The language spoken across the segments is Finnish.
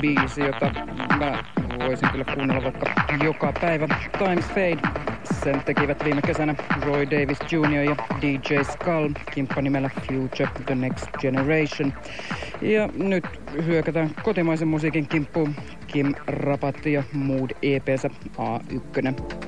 biisi, jota mä voisin kyllä kuunnella vaikka joka päivä. Times Fade. Sen tekivät viime kesänä Roy Davis Jr. ja DJ Skull kimppanimellä Future The Next Generation. Ja nyt hyökätään kotimaisen musiikin kimppuun Kim Rapatti ja Mood EPnsä A1.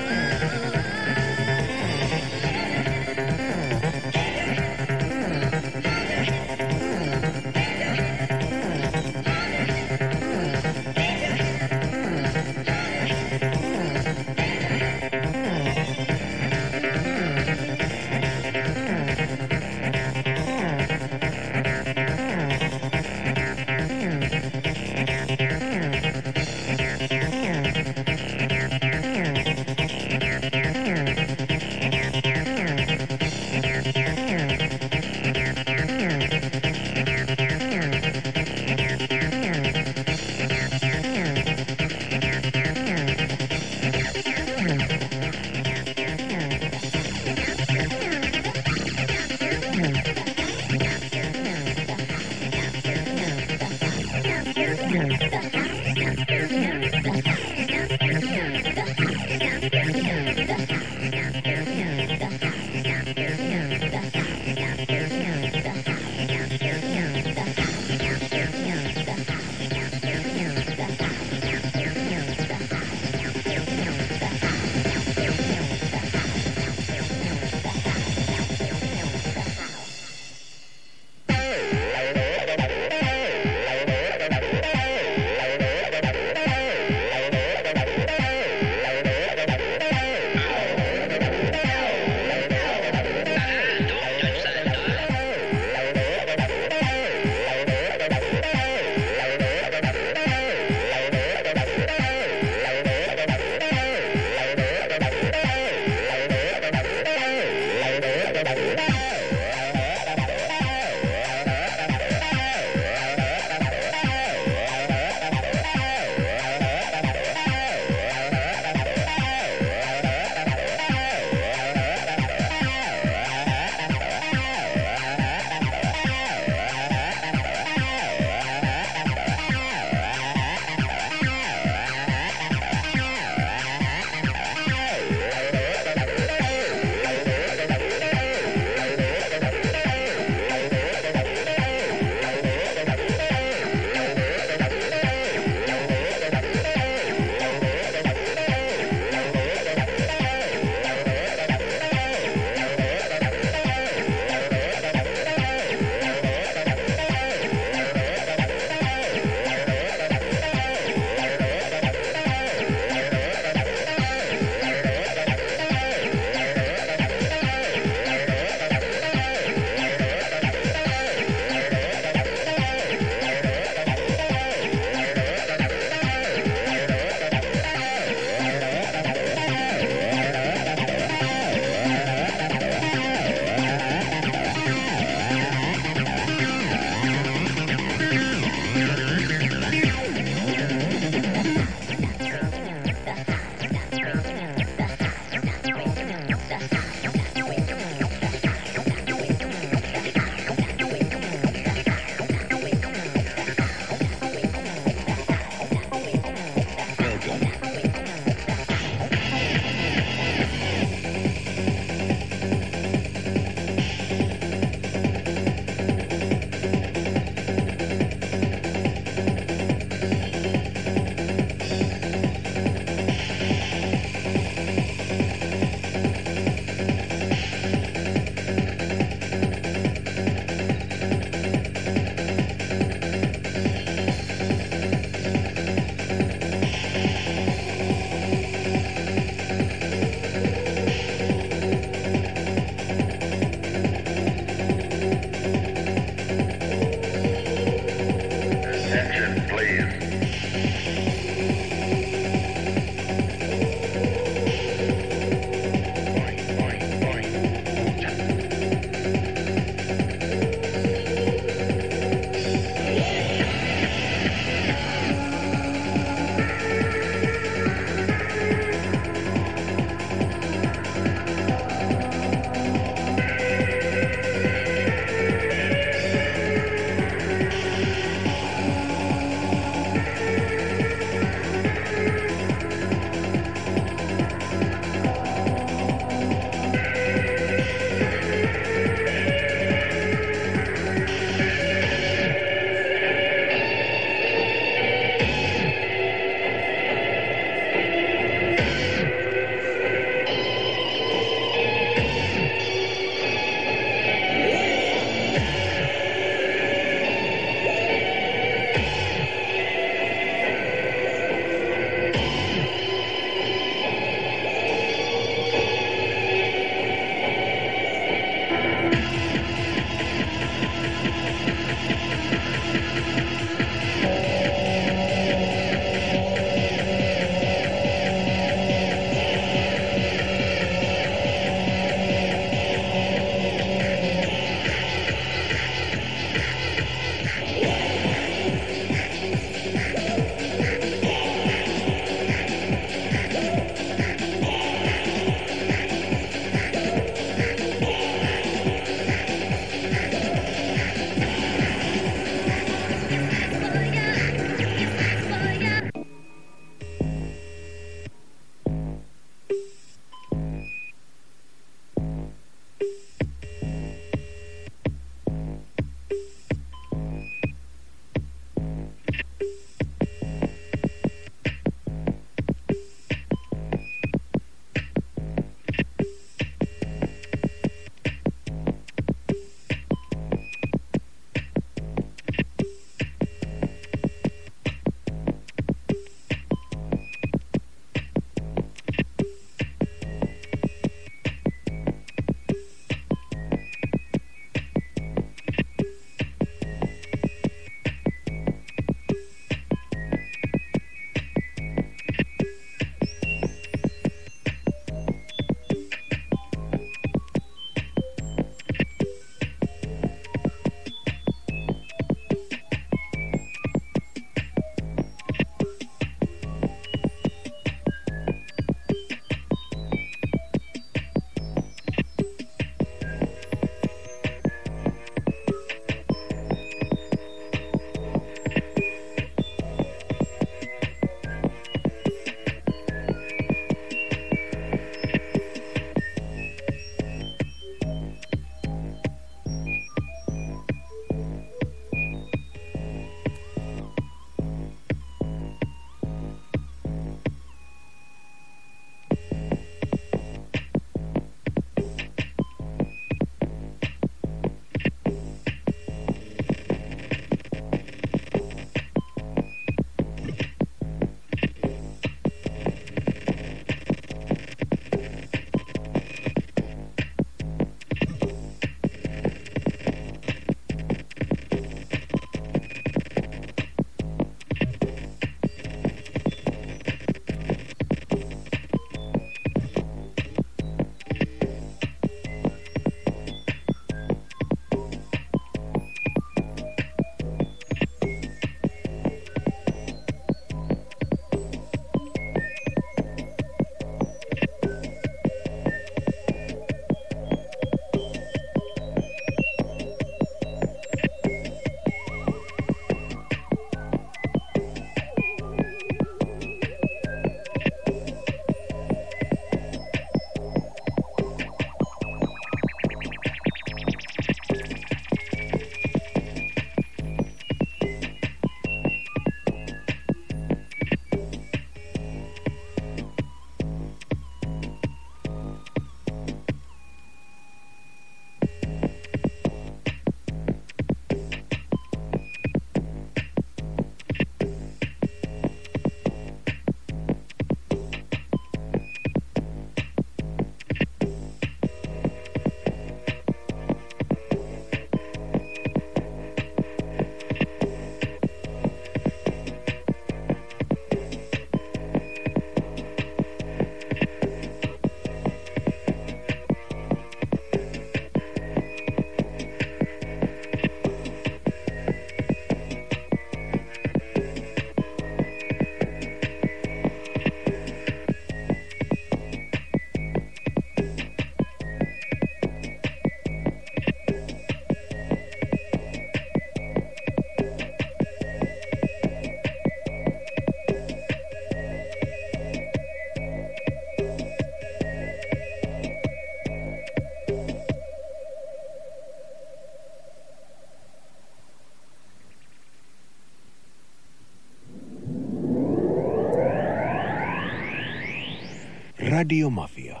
Radiomafia.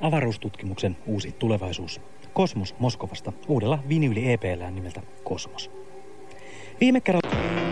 Avaruustutkimuksen uusi tulevaisuus. Kosmos Moskovasta uudella vinyyli EPL nimeltä Kosmos. Viime kerralla...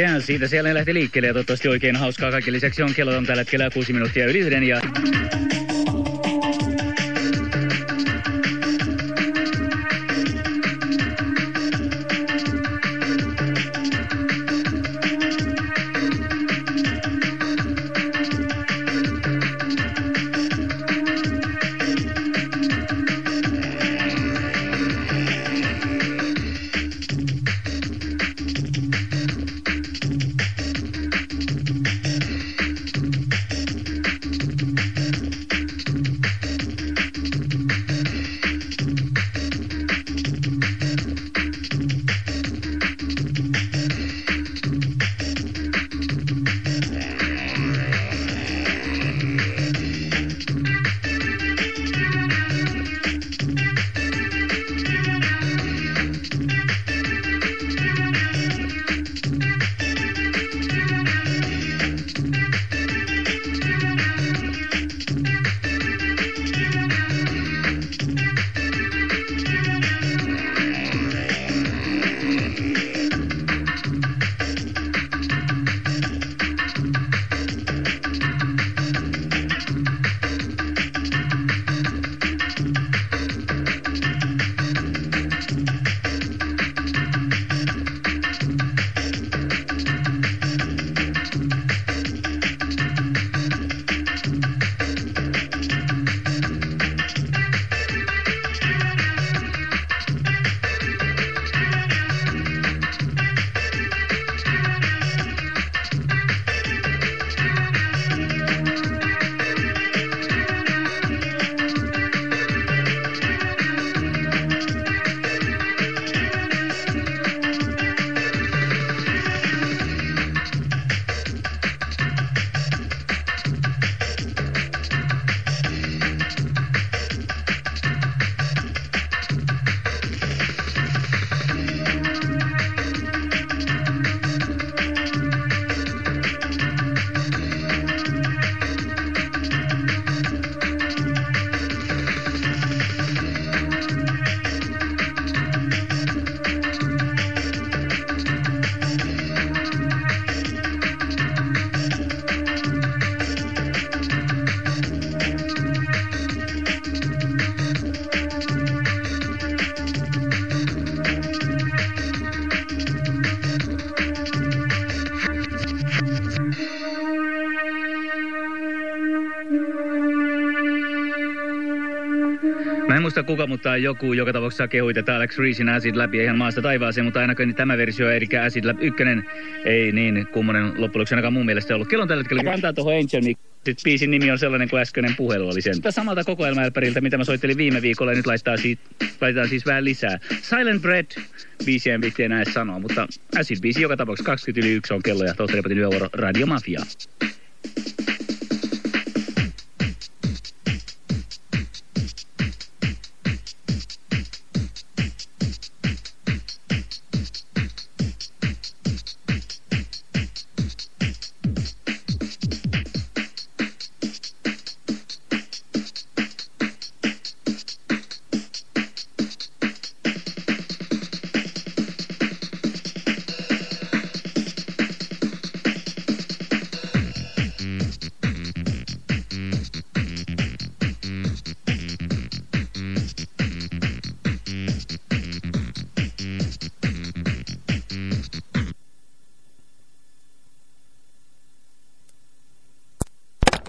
Ja siitä siellä lähti liikkeelle ja toivottavasti oikein hauskaa. Kaiken lisäksi on kello on tällä hetkellä 6 minuuttia yli yhden ja... muista kuka, mutta joku joka tapauksessa kehui tätä Alex Reesin Acid läpi ihan maasta taivaaseen, mutta ainakaan tämä versio, eli Acid Lab 1, ei niin kummonen loppujen ainakaan mun mielestä ollut. Kello on tällä hetkellä kantaa tuohon Angel sitten biisin nimi on sellainen kuin äskeinen puhelu oli sen. Tätä samalta kokoelmaelpäriltä, mitä mä soittelin viime viikolla, ja nyt laittaa siitä, laitetaan siis vähän lisää. Silent Bread, biisiä en viitti enää sanoa, mutta Acid biisi joka tapauksessa 20 yli 1 on kello ja tohtori Yövuoro Radio Mafia.